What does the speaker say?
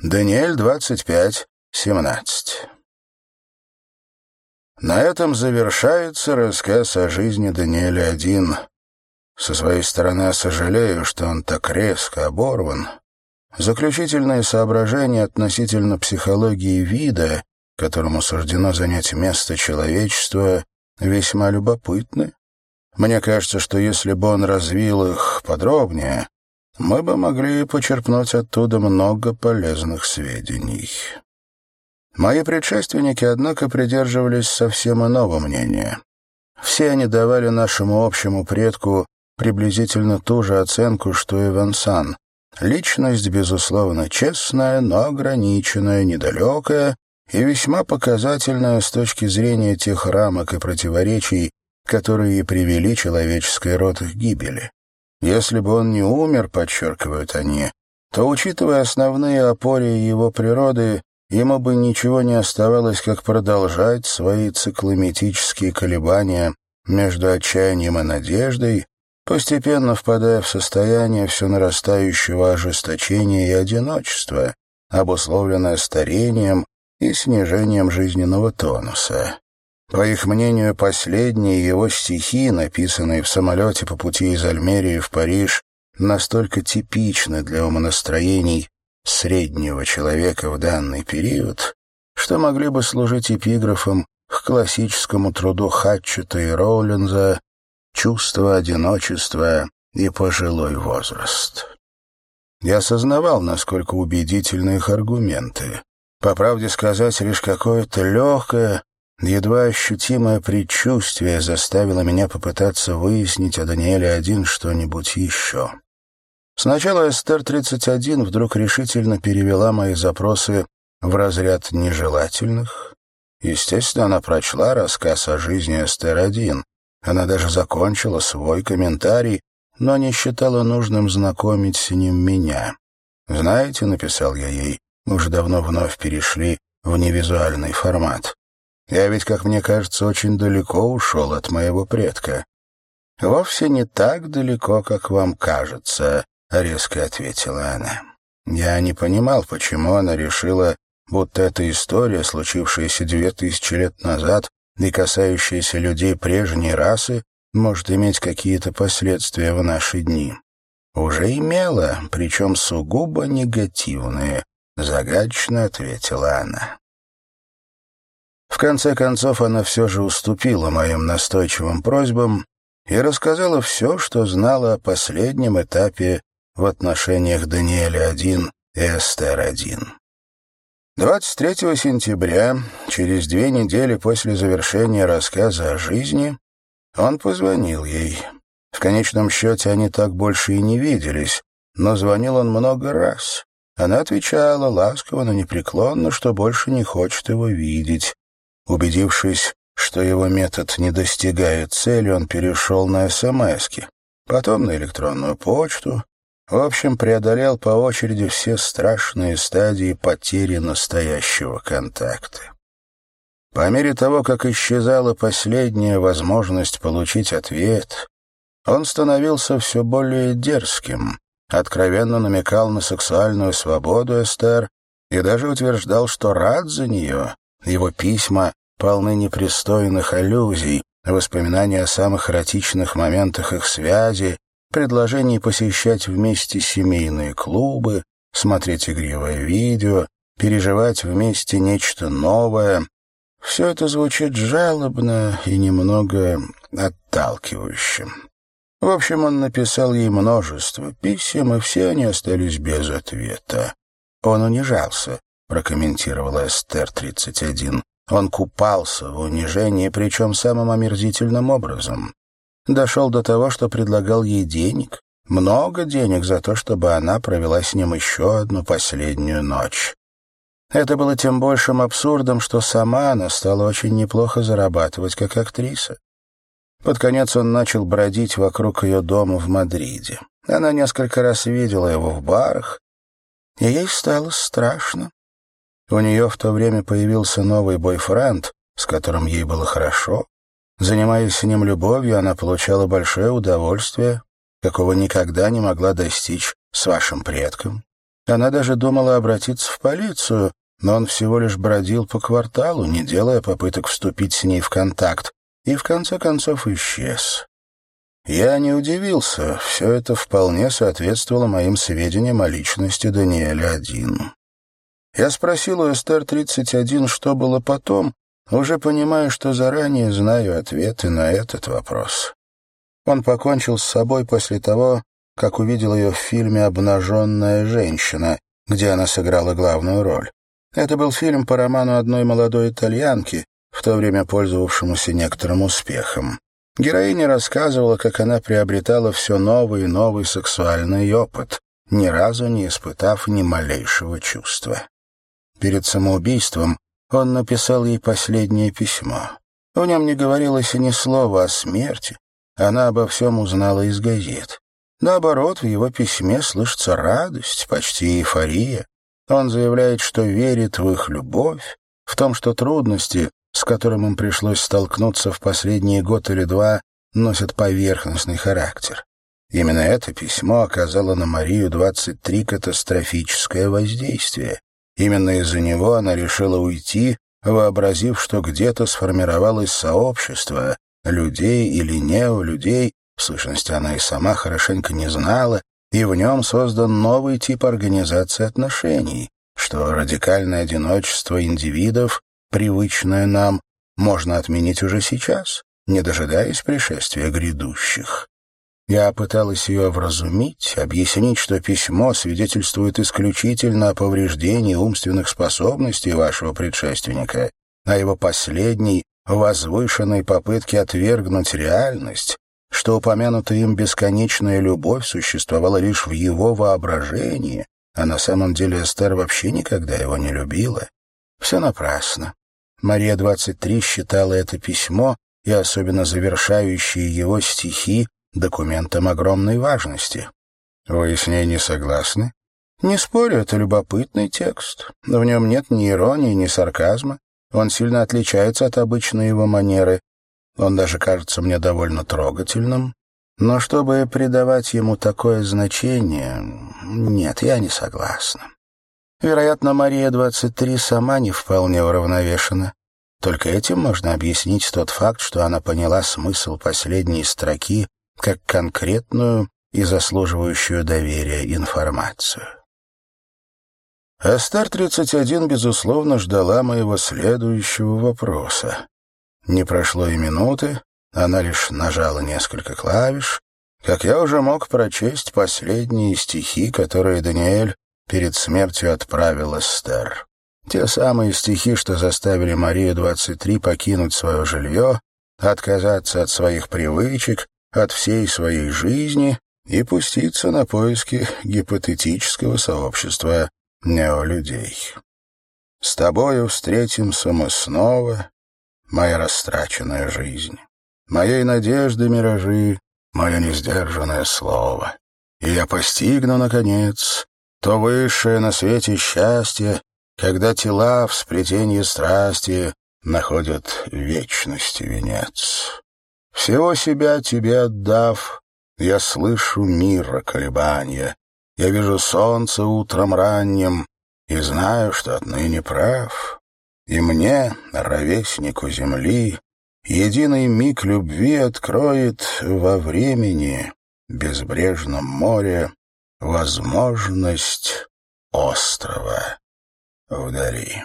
Даниэль 25, 17. На этом завершается рассказ о жизни Даниэля один. Со своей стороны сожалею, что он так резко оборван. Заключительные соображения относительно психологии вида, которому суждено занять место человечества, весьма любопытны. Мне кажется, что если бы он развил их подробнее, мы бы могли почерпнуть оттуда много полезных сведений. Мои предшественники, однако, придерживались совсем иного мнения. Все они давали нашему общему предку приблизительно ту же оценку, что и Венсан. Личность, безусловно, честная, но ограниченная, недалекая и весьма показательная с точки зрения тех рамок и противоречий, которые и привели человеческий род к гибели. Если бы он не умер, подчеркивают они, то, учитывая основные опоры его природы, ему бы ничего не оставалось, как продолжать свои циклометические колебания между отчаянием и надеждой, постепенно впадая в состояние все нарастающего ожесточения и одиночества, обусловленное старением и снижением жизненного тонуса. По их мнению, последние его стихи, написанные в самолете по пути из Альмерии в Париж, настолько типичны для умонастроений среднего человека в данный период, что могли бы служить эпиграфом к классическому труду Хатчета и Роулинза «Чувство одиночества и пожилой возраст». Я осознавал, насколько убедительны их аргументы. По правде сказать, лишь какое-то легкое, Едва ощутимое предчувствие заставило меня попытаться выяснить о Даниэле один что-нибудь еще. Сначала Эстер-31 вдруг решительно перевела мои запросы в разряд нежелательных. Естественно, она прочла рассказ о жизни Эстер-1. Она даже закончила свой комментарий, но не считала нужным знакомить с ним меня. «Знаете», — написал я ей, — мы уже давно вновь перешли в невизуальный формат. Я ведь, как мне кажется, очень далеко ушел от моего предка. Вовсе не так далеко, как вам кажется, — резко ответила она. Я не понимал, почему она решила, будто эта история, случившаяся две тысячи лет назад и касающаяся людей прежней расы, может иметь какие-то последствия в наши дни. Уже имела, причем сугубо негативные, — загадочно ответила она. В конце концов, она все же уступила моим настойчивым просьбам и рассказала все, что знала о последнем этапе в отношениях Даниэля-1 и Эстер-1. 23 сентября, через две недели после завершения рассказа о жизни, он позвонил ей. В конечном счете они так больше и не виделись, но звонил он много раз. Она отвечала ласково, но непреклонно, что больше не хочет его видеть. Убедившись, что его метод не достигает цели, он перешел на СМСки, потом на электронную почту. В общем, преодолел по очереди все страшные стадии потери настоящего контакта. По мере того, как исчезала последняя возможность получить ответ, он становился все более дерзким, откровенно намекал на сексуальную свободу Эстер и даже утверждал, что рад за нее. Его письма полны непристойных аллюзий, воспоминаний о самых эротичных моментах их связи, предложений посещать вместе семейные клубы, смотреть игривое видео, переживать вместе нечто новое. Все это звучит жалобно и немного отталкивающе. В общем, он написал ей множество писем, и все они остались без ответа. «Он унижался», — прокомментировала Эстер-31. Он купался в унижении, причем самым омерзительным образом. Дошел до того, что предлагал ей денег, много денег за то, чтобы она провела с ним еще одну последнюю ночь. Это было тем большим абсурдом, что сама она стала очень неплохо зарабатывать как актриса. Под конец он начал бродить вокруг ее дома в Мадриде. Она несколько раз видела его в барах, и ей стало страшно. У нее в то время появился новый бойфренд, с которым ей было хорошо. Занимаясь с ним любовью, она получала большое удовольствие, какого никогда не могла достичь с вашим предком. Она даже думала обратиться в полицию, но он всего лишь бродил по кварталу, не делая попыток вступить с ней в контакт, и в конце концов исчез. Я не удивился, все это вполне соответствовало моим сведениям о личности Даниэля-1. Я спросил у Эстер-31, что было потом, уже понимая, что заранее знаю ответы на этот вопрос. Он покончил с собой после того, как увидел ее в фильме «Обнаженная женщина», где она сыграла главную роль. Это был фильм по роману одной молодой итальянки, в то время пользовавшемуся некоторым успехом. Героиня рассказывала, как она приобретала все новый и новый сексуальный опыт, ни разу не испытав ни малейшего чувства. Перед самоубийством он написал ей последнее письмо. В нем не говорилось ни слова о смерти, она обо всем узнала из газет. Наоборот, в его письме слышится радость, почти эйфория. Он заявляет, что верит в их любовь, в том, что трудности, с которым им пришлось столкнуться в последние год или два, носят поверхностный характер. Именно это письмо оказало на Марию-23 катастрофическое воздействие. Именно из-за него она решила уйти, вообразив, что где-то сформировалось сообщество людей или неолюдей, в сущности, она и сама хорошенько не знала, и в нем создан новый тип организации отношений, что радикальное одиночество индивидов, привычное нам, можно отменить уже сейчас, не дожидаясь пришествия грядущих. Я пыталась ее вразумить, объяснить, что письмо свидетельствует исключительно о повреждении умственных способностей вашего предшественника, а его последней, возвышенной попытке отвергнуть реальность, что упомянутая им бесконечная любовь существовала лишь в его воображении, а на самом деле Эстер вообще никогда его не любила. Все напрасно. Мария-23 считала это письмо и особенно завершающие его стихи документом огромной важности. Вы с ней не согласны? Не спорю, это любопытный текст. В нем нет ни иронии, ни сарказма. Он сильно отличается от обычной его манеры. Он даже кажется мне довольно трогательным. Но чтобы придавать ему такое значение... Нет, я не согласна. Вероятно, Мария-23 сама не вполне уравновешена. Только этим можно объяснить тот факт, что она поняла смысл последней строки как конкретную и заслуживающую доверия информацию. Астар-31, безусловно, ждала моего следующего вопроса. Не прошло и минуты, она лишь нажала несколько клавиш, как я уже мог прочесть последние стихи, которые Даниэль перед смертью отправил Эстер. Те самые стихи, что заставили Марию-23 покинуть свое жилье, отказаться от своих привычек, от всей своей жизни и пуститься на поиски гипотетического сообщества неолюдей. С тобою встретимся мы снова, моя растраченная жизнь, моей надежды миражи, мое несдержанное слово. И я постигну, наконец, то высшее на свете счастье, когда тела в сплетении страсти находят вечности венец. Всего себя тебе отдав, я слышу мира колебания. Я вижу солнце утром ранним и знаю, что отныне прав. И мне, ровеснику земли, единый миг любви откроет во времени, безбрежном море, возможность острова вдали.